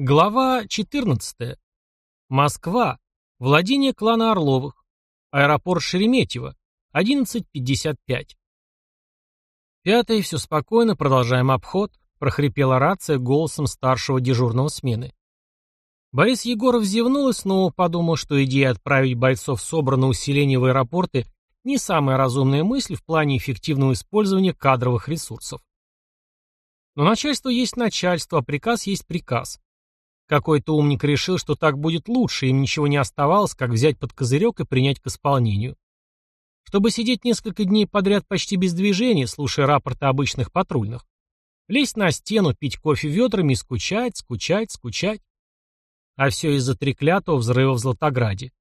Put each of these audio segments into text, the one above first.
Глава 14. Москва. Владение клана Орловых. Аэропорт Шереметьево. 11.55. Пятый, все спокойно, продолжаем обход, прохрипела рация голосом старшего дежурного смены. Борис Егоров зевнул и снова подумал, что идея отправить бойцов СОБРа на усиление в аэропорты не самая разумная мысль в плане эффективного использования кадровых ресурсов. Но начальство есть начальство, а приказ есть приказ. Какой-то умник решил, что так будет лучше, им ничего не оставалось, как взять под козырек и принять к исполнению. Чтобы сидеть несколько дней подряд почти без движения, слушая рапорты обычных патрульных. Лезть на стену, пить кофе ведрами и скучать, скучать, скучать. А все из-за треклятого взрыва в Златограде.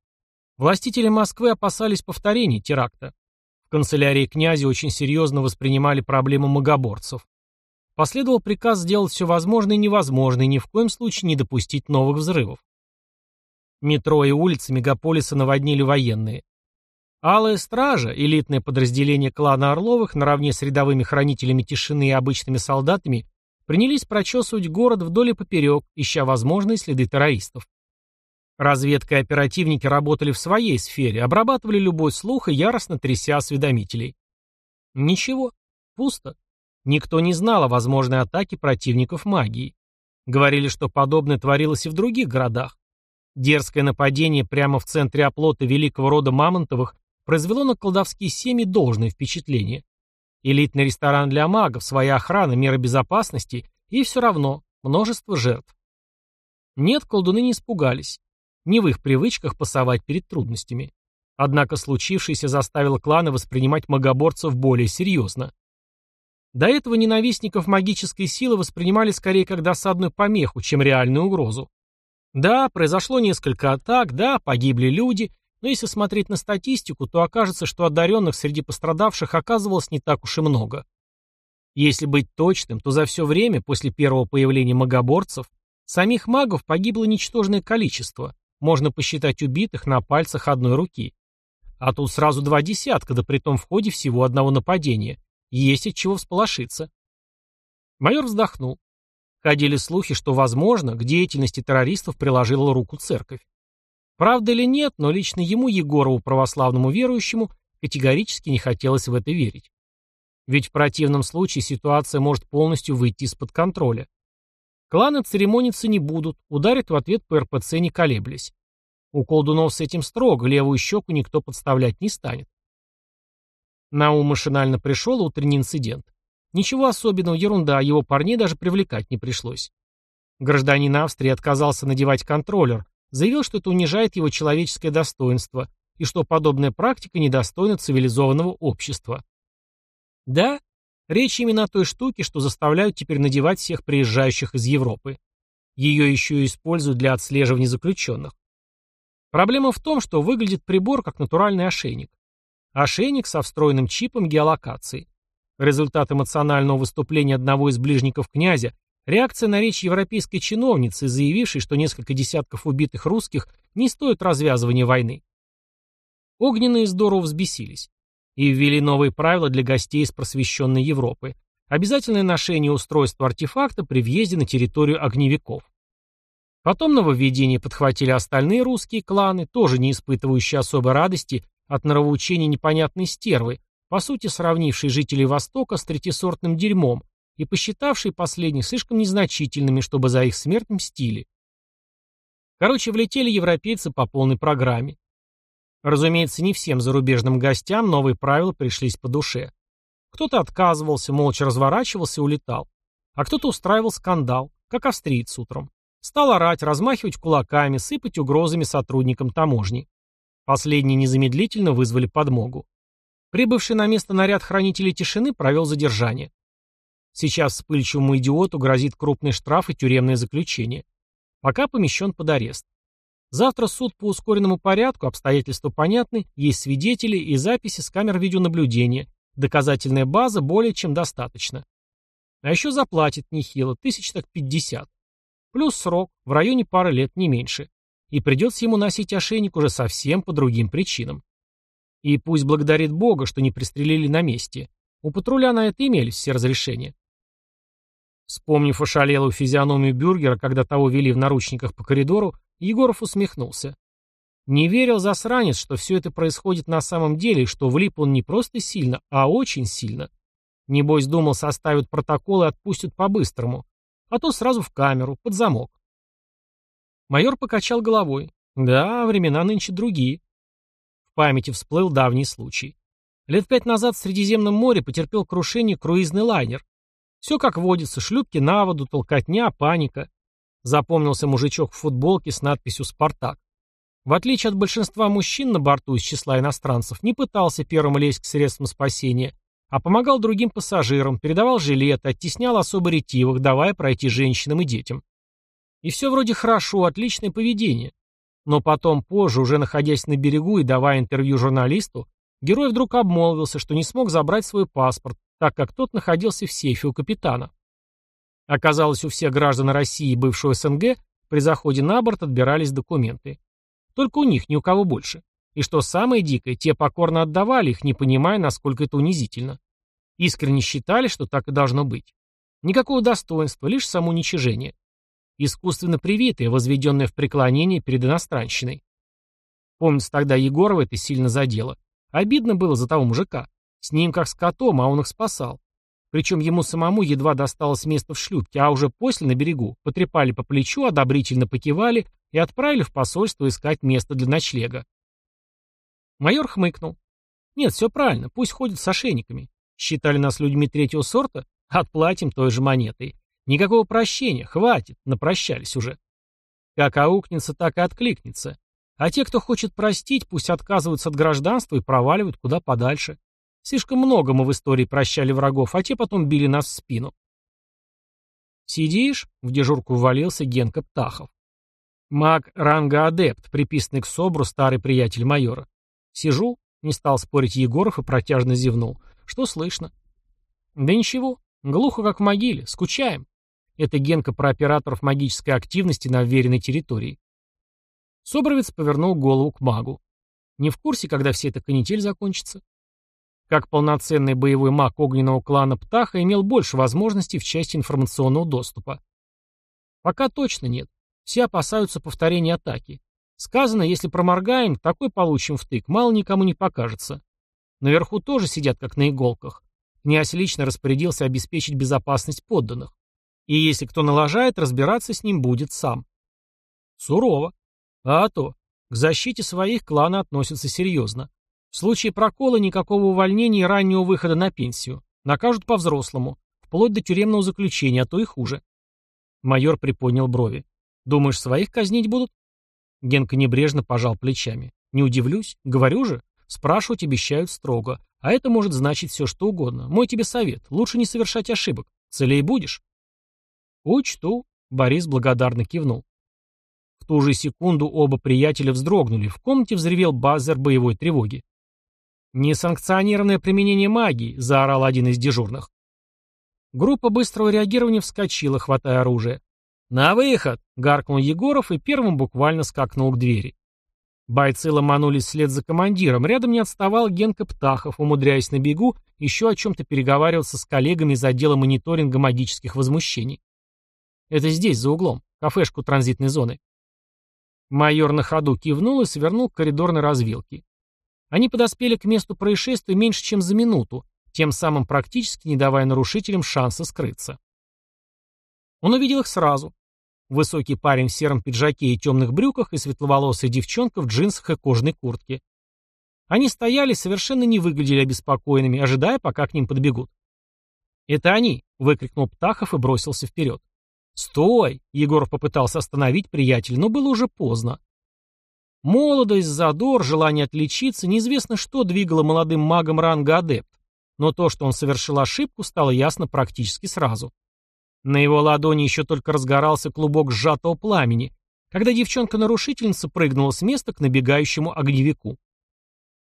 Властители Москвы опасались повторения теракта. В канцелярии князя очень серьезно воспринимали проблему магоборцев. Последовал приказ сделать все возможное и невозможное, ни в коем случае не допустить новых взрывов. Метро и улицы мегаполиса наводнили военные. Алая стража, элитное подразделение клана Орловых, наравне с рядовыми хранителями тишины и обычными солдатами, принялись прочесывать город вдоль и поперек, ища возможные следы террористов. Разведка и оперативники работали в своей сфере, обрабатывали любой слух и яростно тряся осведомителей. Ничего, пусто. Никто не знал о возможной атаке противников магии. Говорили, что подобное творилось и в других городах. Дерзкое нападение прямо в центре оплота великого рода Мамонтовых произвело на колдовские семьи должное впечатление. Элитный ресторан для магов, своя охрана, меры безопасности и все равно множество жертв. Нет, колдуны не испугались. Не в их привычках пасовать перед трудностями. Однако случившееся заставило кланы воспринимать магоборцев более серьезно. До этого ненавистников магической силы воспринимали скорее как досадную помеху, чем реальную угрозу. Да, произошло несколько атак, да, погибли люди, но если смотреть на статистику, то окажется, что одаренных среди пострадавших оказывалось не так уж и много. Если быть точным, то за все время после первого появления магоборцев самих магов погибло ничтожное количество, можно посчитать убитых на пальцах одной руки. А тут сразу два десятка, да при том в ходе всего одного нападения, есть от чего всполошиться. Майор вздохнул. Ходили слухи, что, возможно, к деятельности террористов приложила руку церковь. Правда или нет, но лично ему, Егорову, православному верующему, категорически не хотелось в это верить. Ведь в противном случае ситуация может полностью выйти из-под контроля. Кланы церемониться не будут, ударят в ответ по РПЦ не колеблясь. У колдунов с этим строго, левую щеку никто подставлять не станет. На ум машинально пришел утренний инцидент. Ничего особенного, ерунда, его парней даже привлекать не пришлось. Гражданин Австрии отказался надевать контроллер, заявил, что это унижает его человеческое достоинство и что подобная практика недостойна цивилизованного общества. Да, речь именно о той штуке, что заставляют теперь надевать всех приезжающих из Европы. Ее еще и используют для отслеживания заключенных. Проблема в том, что выглядит прибор как натуральный ошейник. Ошейник со встроенным чипом геолокации. Результат эмоционального выступления одного из ближников князя, реакция на речь европейской чиновницы, заявившей, что несколько десятков убитых русских не стоит развязывания войны. Огненные здорово взбесились и ввели новые правила для гостей из просвещенной Европы. Обязательное ношение устройства артефакта при въезде на территорию огневиков. Потом нововведение подхватили остальные русские кланы, тоже не испытывающие особой радости от нравоучений непонятной стервы, по сути сравнившей жителей Востока с третьесортным дерьмом и посчитавшей последних слишком незначительными, чтобы за их смерть мстили. Короче, влетели европейцы по полной программе. Разумеется, не всем зарубежным гостям новые правила пришлись по душе. Кто-то отказывался, молча разворачивался и улетал. А кто-то устраивал скандал, как австриец утром. Стал орать, размахивать кулаками, сыпать угрозами сотрудникам таможни. Последние незамедлительно вызвали подмогу. Прибывший на место наряд хранителей тишины провел задержание. Сейчас вспыльчивому идиоту грозит крупный штраф и тюремное заключение. Пока помещен под арест. Завтра суд по ускоренному порядку, обстоятельства понятны, есть свидетели и записи с камер видеонаблюдения. Доказательная база более чем достаточно. А еще заплатит нехило, тысяч так пятьдесят. Плюс срок, в районе пары лет, не меньше и придется ему носить ошейник уже совсем по другим причинам. И пусть благодарит Бога, что не пристрелили на месте. У патруля на это имелись все разрешения. Вспомнив ошалелую физиономию бюргера, когда того вели в наручниках по коридору, Егоров усмехнулся. Не верил засранец, что все это происходит на самом деле, что влип он не просто сильно, а очень сильно. Небось, думал, составят протокол и отпустят по-быстрому. А то сразу в камеру, под замок. Майор покачал головой. Да, времена нынче другие. В памяти всплыл давний случай. Лет пять назад в Средиземном море потерпел крушение круизный лайнер. Все как водится, шлюпки на воду, толкотня, паника. Запомнился мужичок в футболке с надписью «Спартак». В отличие от большинства мужчин на борту из числа иностранцев, не пытался первым лезть к средствам спасения, а помогал другим пассажирам, передавал жилеты, оттеснял особо ретивых, давая пройти женщинам и детям. И все вроде хорошо, отличное поведение. Но потом, позже, уже находясь на берегу и давая интервью журналисту, герой вдруг обмолвился, что не смог забрать свой паспорт, так как тот находился в сейфе у капитана. Оказалось, у всех граждан России и бывшего СНГ при заходе на борт отбирались документы. Только у них, ни у кого больше. И что самое дикое, те покорно отдавали их, не понимая, насколько это унизительно. Искренне считали, что так и должно быть. Никакого достоинства, лишь самоуничижение. Искусственно привитое, возведенное в преклонение перед иностранщиной. Помнится, тогда Егорова это сильно задело. Обидно было за того мужика. С ним как с котом, а он их спасал. Причем ему самому едва досталось место в шлюпке, а уже после на берегу потрепали по плечу, одобрительно покивали и отправили в посольство искать место для ночлега. Майор хмыкнул. Нет, все правильно, пусть ходят с ошейниками. Считали нас людьми третьего сорта? Отплатим той же монетой. Никакого прощения, хватит, напрощались уже. Как аукнется, так и откликнется. А те, кто хочет простить, пусть отказываются от гражданства и проваливают куда подальше. Слишком много мы в истории прощали врагов, а те потом били нас в спину. «Сидишь?» — в дежурку ввалился Генка Птахов. Маг ранга адепт, приписанный к СОБРу старый приятель майора. Сижу, не стал спорить Егоров и протяжно зевнул. Что слышно? Да ничего, глухо как в могиле, скучаем. Это Генка про операторов магической активности на уверенной территории. Собровец повернул голову к магу. Не в курсе, когда вся эта канитель закончится? Как полноценный боевой маг огненного клана Птаха имел больше возможностей в части информационного доступа. Пока точно нет. Все опасаются повторения атаки. Сказано, если проморгаем, такой получим втык, мало никому не покажется. Наверху тоже сидят как на иголках. Князь лично распорядился обеспечить безопасность подданных. И если кто налажает, разбираться с ним будет сам. Сурово. А то. К защите своих клана относятся серьезно. В случае прокола никакого увольнения и раннего выхода на пенсию. Накажут по-взрослому, вплоть до тюремного заключения, а то и хуже. Майор приподнял брови. Думаешь, своих казнить будут? Генка небрежно пожал плечами. Не удивлюсь. Говорю же. Спрашивать обещают строго. А это может значить все, что угодно. Мой тебе совет. Лучше не совершать ошибок. Целей будешь? Учту. Борис благодарно кивнул. В ту же секунду оба приятеля вздрогнули. В комнате взревел базер боевой тревоги. «Несанкционированное применение магии», — заорал один из дежурных. Группа быстрого реагирования вскочила, хватая оружие. «На выход!» — гаркнул Егоров и первым буквально скакнул к двери. Бойцы ломанулись вслед за командиром. Рядом не отставал Генка Птахов, умудряясь на бегу еще о чем-то переговариваться с коллегами из отдела мониторинга магических возмущений. «Это здесь, за углом. Кафешку транзитной зоны». Майор на ходу кивнул и свернул к коридорной развилке. Они подоспели к месту происшествия меньше, чем за минуту, тем самым практически не давая нарушителям шанса скрыться. Он увидел их сразу. Высокий парень в сером пиджаке и темных брюках и светловолосая девчонка в джинсах и кожаной куртке. Они стояли, совершенно не выглядели обеспокоенными, ожидая, пока к ним подбегут. «Это они!» — выкрикнул Птахов и бросился вперед. «Стой!» — Егоров попытался остановить приятеля, но было уже поздно. Молодость, задор, желание отличиться, неизвестно что двигало молодым магом ранга адепт, но то, что он совершил ошибку, стало ясно практически сразу. На его ладони еще только разгорался клубок сжатого пламени, когда девчонка-нарушительница прыгнула с места к набегающему огневику.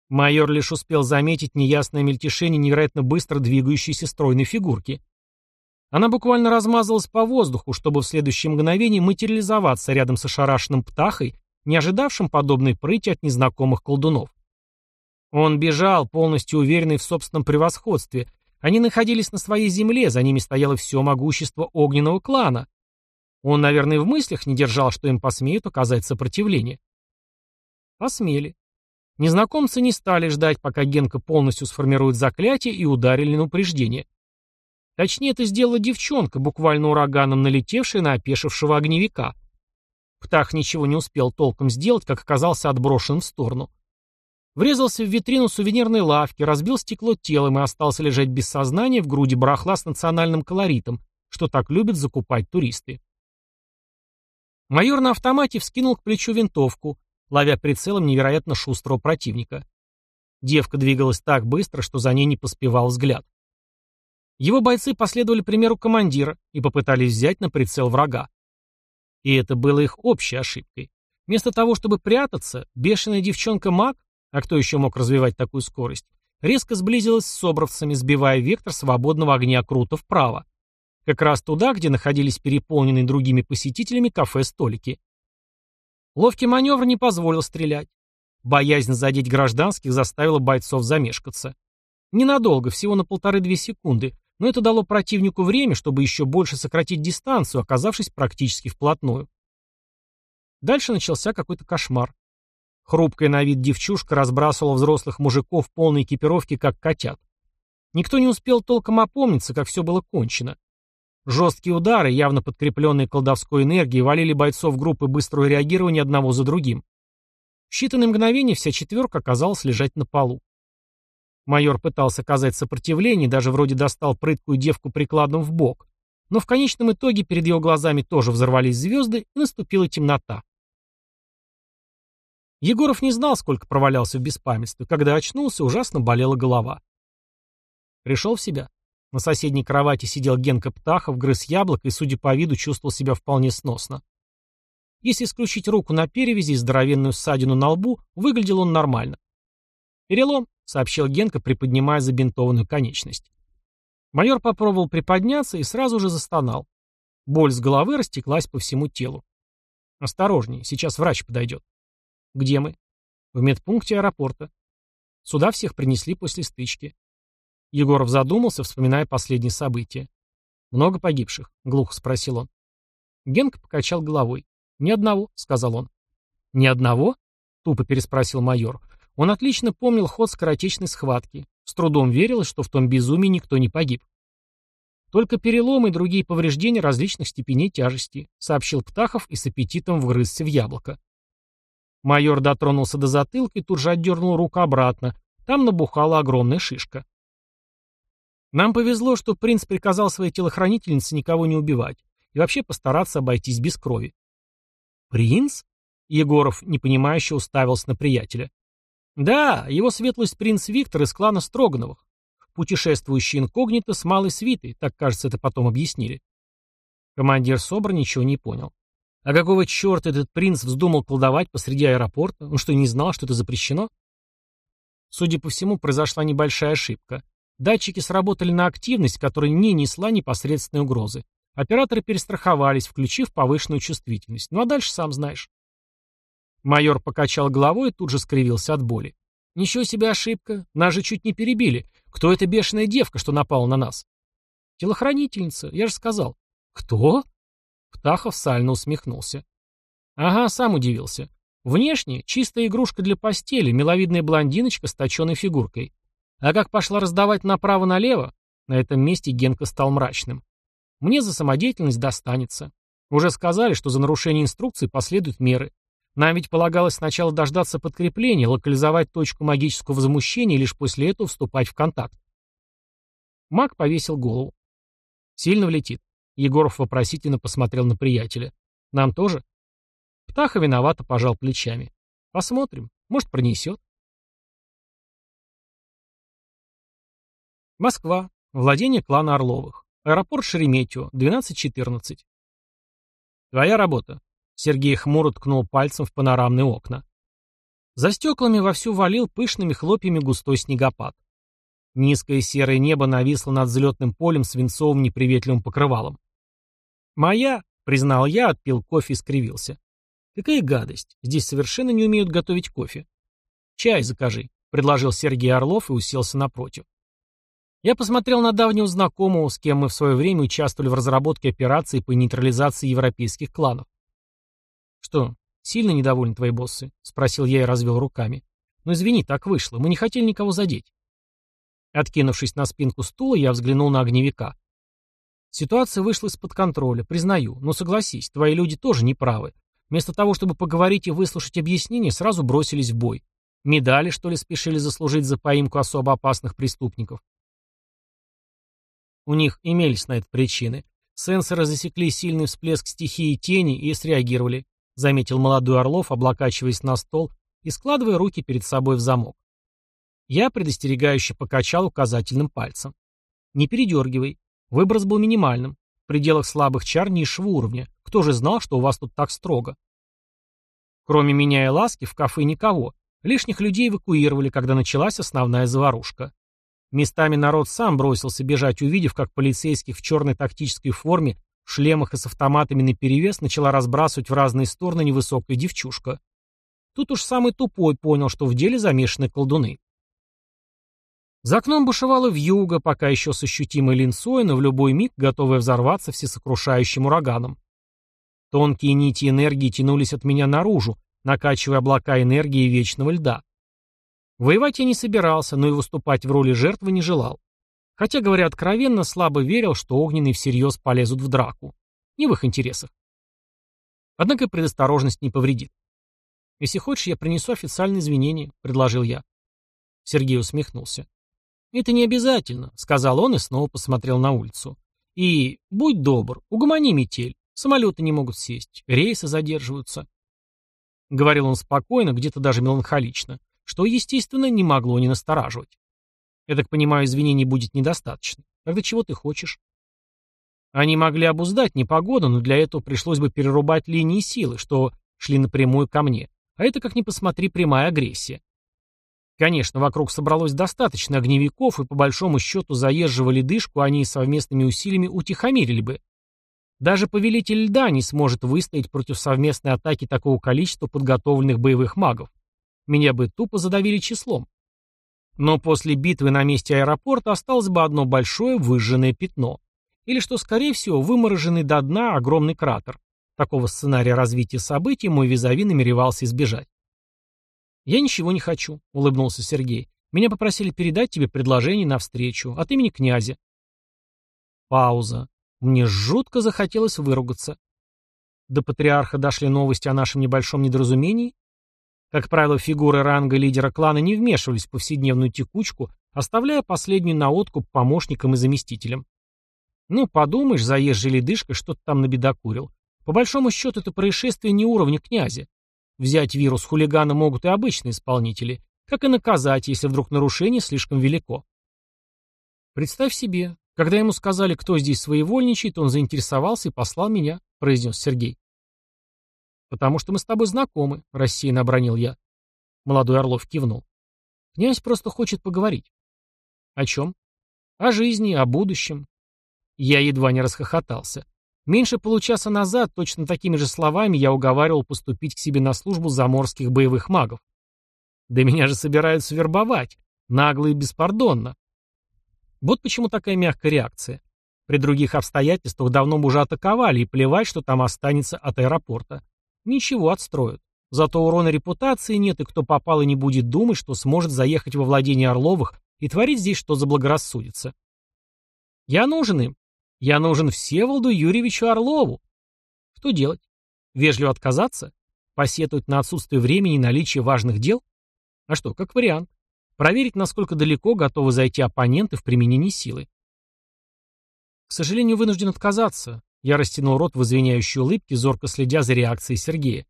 Майор лишь успел заметить неясное мельтешение невероятно быстро двигающейся стройной фигурки. Она буквально размазалась по воздуху, чтобы в следующее мгновение материализоваться рядом с ошарашенным птахой, не ожидавшим подобной прыти от незнакомых колдунов. Он бежал, полностью уверенный в собственном превосходстве, Они находились на своей земле, за ними стояло все могущество огненного клана. Он, наверное, в мыслях не держал, что им посмеют оказать сопротивление. Посмели. Незнакомцы не стали ждать, пока Генка полностью сформирует заклятие и ударили на упреждение. Точнее, это сделала девчонка, буквально ураганом налетевшая на опешившего огневика. Птах ничего не успел толком сделать, как оказался отброшен в сторону. Врезался в витрину сувенирной лавки, разбил стекло телом и остался лежать без сознания в груди барахла с национальным колоритом, что так любят закупать туристы. Майор на автомате вскинул к плечу винтовку, ловя прицелом невероятно шустрого противника. Девка двигалась так быстро, что за ней не поспевал взгляд. Его бойцы последовали примеру командира и попытались взять на прицел врага. И это было их общей ошибкой. Вместо того, чтобы прятаться, бешеная девчонка-маг, а кто еще мог развивать такую скорость, резко сблизилась с собравцами, сбивая вектор свободного огня круто вправо. Как раз туда, где находились переполненные другими посетителями кафе-столики. Ловкий маневр не позволил стрелять. Боязнь задеть гражданских заставила бойцов замешкаться. Ненадолго, всего на полторы-две секунды, но это дало противнику время, чтобы еще больше сократить дистанцию, оказавшись практически вплотную. Дальше начался какой-то кошмар. Хрупкая на вид девчушка разбрасывала взрослых мужиков в полной экипировке, как котят. Никто не успел толком опомниться, как все было кончено. Жесткие удары, явно подкрепленные колдовской энергией, валили бойцов группы быстрого реагирования одного за другим. В считанные мгновения вся четверка оказалась лежать на полу. Майор пытался оказать сопротивление, даже вроде достал прыткую девку прикладом в бок. Но в конечном итоге перед его глазами тоже взорвались звезды, и наступила темнота. Егоров не знал, сколько провалялся в беспамятстве. Когда очнулся, ужасно болела голова. Пришел в себя. На соседней кровати сидел Генка Птахов, грыз яблоко и, судя по виду, чувствовал себя вполне сносно. Если исключить руку на перевязи и здоровенную ссадину на лбу, выглядел он нормально. Перелом, сообщил Генка, приподнимая забинтованную конечность. Майор попробовал приподняться и сразу же застонал. Боль с головы растеклась по всему телу. «Осторожней, сейчас врач подойдет». «Где мы?» «В медпункте аэропорта». Сюда всех принесли после стычки. Егоров задумался, вспоминая последние события. «Много погибших?» — глухо спросил он. Генка покачал головой. «Ни одного», — сказал он. «Ни одного?» — тупо переспросил майор. Он отлично помнил ход скоротечной схватки. С трудом верилось, что в том безумии никто не погиб. Только переломы и другие повреждения различных степеней тяжести, сообщил Птахов и с аппетитом вгрызся в яблоко. Майор дотронулся до затылка и тут же отдернул руку обратно. Там набухала огромная шишка. Нам повезло, что принц приказал своей телохранительнице никого не убивать и вообще постараться обойтись без крови. «Принц?» Егоров, непонимающе, уставился на приятеля. Да, его светлость принц Виктор из клана Строгановых. Путешествующий инкогнито с малой свитой, так кажется, это потом объяснили. Командир СОБР ничего не понял. А какого черта этот принц вздумал колдовать посреди аэропорта? Он что, не знал, что это запрещено? Судя по всему, произошла небольшая ошибка. Датчики сработали на активность, которая не несла непосредственной угрозы. Операторы перестраховались, включив повышенную чувствительность. Ну а дальше сам знаешь. Майор покачал головой и тут же скривился от боли. «Ничего себе ошибка. Нас же чуть не перебили. Кто эта бешеная девка, что напала на нас?» «Телохранительница, я же сказал». «Кто?» Птахов сально усмехнулся. «Ага, сам удивился. Внешне чистая игрушка для постели, миловидная блондиночка с точенной фигуркой. А как пошла раздавать направо-налево, на этом месте Генка стал мрачным. Мне за самодеятельность достанется. Уже сказали, что за нарушение инструкции последуют меры. Нам ведь полагалось сначала дождаться подкрепления, локализовать точку магического возмущения и лишь после этого вступать в контакт. Маг повесил голову. Сильно влетит. Егоров вопросительно посмотрел на приятеля. Нам тоже? Птаха виновато пожал плечами. Посмотрим. Может, пронесет. Москва. Владение клана Орловых. Аэропорт Шереметьево. 12.14. Твоя работа. Сергей хмуро ткнул пальцем в панорамные окна. За стеклами вовсю валил пышными хлопьями густой снегопад. Низкое серое небо нависло над взлетным полем свинцовым неприветливым покрывалом. «Моя», — признал я, отпил кофе и скривился. «Какая гадость. Здесь совершенно не умеют готовить кофе». «Чай закажи», — предложил Сергей Орлов и уселся напротив. Я посмотрел на давнего знакомого, с кем мы в свое время участвовали в разработке операции по нейтрализации европейских кланов. «Что, сильно недовольны твои боссы?» — спросил я и развел руками. «Ну извини, так вышло. Мы не хотели никого задеть». Откинувшись на спинку стула, я взглянул на огневика. Ситуация вышла из-под контроля, признаю, но согласись, твои люди тоже не правы. Вместо того, чтобы поговорить и выслушать объяснения, сразу бросились в бой. Медали, что ли, спешили заслужить за поимку особо опасных преступников? У них имелись на это причины. Сенсоры засекли сильный всплеск стихии тени и среагировали, заметил молодой Орлов, облокачиваясь на стол и складывая руки перед собой в замок. Я предостерегающе покачал указательным пальцем. Не передергивай. Выброс был минимальным. В пределах слабых чар низшего уровня. Кто же знал, что у вас тут так строго? Кроме меня и Ласки в кафе никого. Лишних людей эвакуировали, когда началась основная заварушка. Местами народ сам бросился бежать, увидев, как полицейских в черной тактической форме, в шлемах и с автоматами наперевес начала разбрасывать в разные стороны невысокая девчушка. Тут уж самый тупой понял, что в деле замешаны колдуны. За окном бушевало вьюга, пока еще с ощутимой линцой, но в любой миг готовая взорваться всесокрушающим ураганом. Тонкие нити энергии тянулись от меня наружу, накачивая облака энергии вечного льда. Воевать я не собирался, но и выступать в роли жертвы не желал. Хотя, говоря откровенно, слабо верил, что огненные всерьез полезут в драку. Не в их интересах. Однако предосторожность не повредит. «Если хочешь, я принесу официальные извинения», — предложил я. Сергей усмехнулся. «Это не обязательно», — сказал он и снова посмотрел на улицу. «И будь добр, угомони метель. Самолеты не могут сесть, рейсы задерживаются». Говорил он спокойно, где-то даже меланхолично что, естественно, не могло не настораживать. Я так понимаю, извинений будет недостаточно. Тогда чего ты хочешь? Они могли обуздать непогоду, но для этого пришлось бы перерубать линии силы, что шли напрямую ко мне. А это, как ни посмотри, прямая агрессия. Конечно, вокруг собралось достаточно огневиков, и по большому счету заезжего ледышку они совместными усилиями утихомирили бы. Даже повелитель льда не сможет выстоять против совместной атаки такого количества подготовленных боевых магов. Меня бы тупо задавили числом. Но после битвы на месте аэропорта осталось бы одно большое выжженное пятно. Или, что скорее всего, вымороженный до дна огромный кратер. Такого сценария развития событий мой визави намеревался избежать. «Я ничего не хочу», — улыбнулся Сергей. «Меня попросили передать тебе предложение на встречу от имени князя». Пауза. Мне жутко захотелось выругаться. До патриарха дошли новости о нашем небольшом недоразумении, как правило, фигуры ранга лидера клана не вмешивались в повседневную текучку, оставляя последнюю на откуп помощникам и заместителям. Ну, подумаешь, заезжий ледышка что-то там набедокурил. По большому счету, это происшествие не уровня князя. Взять вирус хулигана могут и обычные исполнители, как и наказать, если вдруг нарушение слишком велико. Представь себе, когда ему сказали, кто здесь своевольничает, он заинтересовался и послал меня, произнес Сергей. «Потому что мы с тобой знакомы», — рассеянно обронил я. Молодой Орлов кивнул. «Князь просто хочет поговорить». «О чем?» «О жизни, о будущем». Я едва не расхохотался. Меньше получаса назад точно такими же словами я уговаривал поступить к себе на службу заморских боевых магов. Да меня же собираются вербовать, нагло и беспардонно. Вот почему такая мягкая реакция. При других обстоятельствах давно бы уже атаковали, и плевать, что там останется от аэропорта. Ничего, отстроят. Зато урона репутации нет, и кто попал и не будет думать, что сможет заехать во владение Орловых и творить здесь что заблагорассудится. Я нужен им. Я нужен Всеволоду Юрьевичу Орлову. Что делать? Вежливо отказаться? Посетовать на отсутствие времени и наличие важных дел? А что, как вариант. Проверить, насколько далеко готовы зайти оппоненты в применении силы. К сожалению, вынужден отказаться. Я растянул рот в извиняющей улыбке, зорко следя за реакцией Сергея.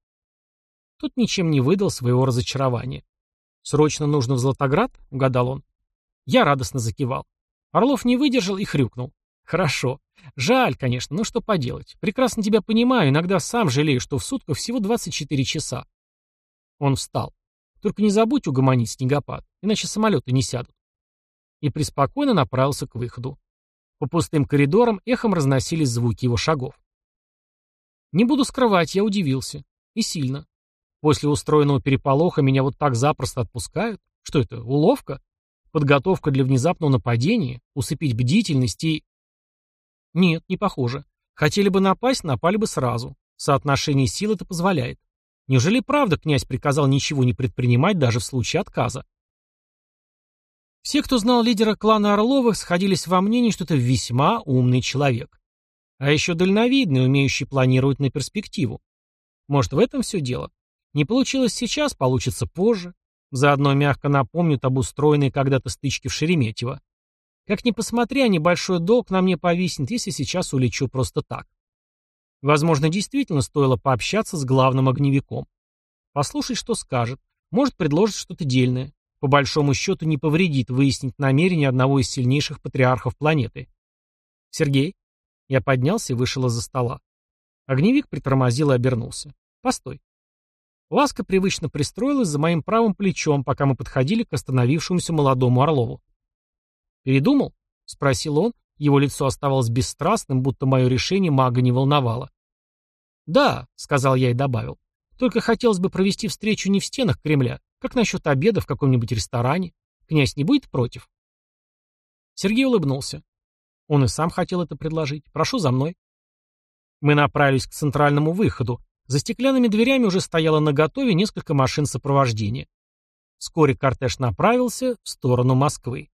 Тот ничем не выдал своего разочарования. «Срочно нужно в Златоград?» — угадал он. Я радостно закивал. Орлов не выдержал и хрюкнул. «Хорошо. Жаль, конечно, но что поделать. Прекрасно тебя понимаю, иногда сам жалею, что в сутках всего 24 часа». Он встал. «Только не забудь угомонить снегопад, иначе самолеты не сядут». И преспокойно направился к выходу. По пустым коридорам эхом разносились звуки его шагов. Не буду скрывать, я удивился. И сильно. После устроенного переполоха меня вот так запросто отпускают? Что это, уловка? Подготовка для внезапного нападения? Усыпить бдительность и... Нет, не похоже. Хотели бы напасть, напали бы сразу. Соотношение сил это позволяет. Неужели правда князь приказал ничего не предпринимать даже в случае отказа? Все, кто знал лидера клана Орловых, сходились во мнении, что это весьма умный человек. А еще дальновидный, умеющий планировать на перспективу. Может, в этом все дело? Не получилось сейчас, получится позже. Заодно мягко напомнят об устроенной когда-то стычке в Шереметьево. Как ни посмотри, а небольшой долг на мне повиснет, если сейчас улечу просто так. Возможно, действительно стоило пообщаться с главным огневиком. Послушать, что скажет. Может, предложит что-то дельное. По большому счету не повредит выяснить намерения одного из сильнейших патриархов планеты. Сергей? Я поднялся и вышел из-за стола. Огневик притормозил и обернулся. Постой. Ласка привычно пристроилась за моим правым плечом, пока мы подходили к остановившемуся молодому Орлову. «Передумал?» — спросил он. Его лицо оставалось бесстрастным, будто мое решение мага не волновало. «Да», — сказал я и добавил. «Только хотелось бы провести встречу не в стенах Кремля. Как насчет обеда в каком-нибудь ресторане? Князь не будет против?» Сергей улыбнулся. Он и сам хотел это предложить. «Прошу за мной». Мы направились к центральному выходу. За стеклянными дверями уже стояло наготове несколько машин сопровождения. Вскоре кортеж направился в сторону Москвы.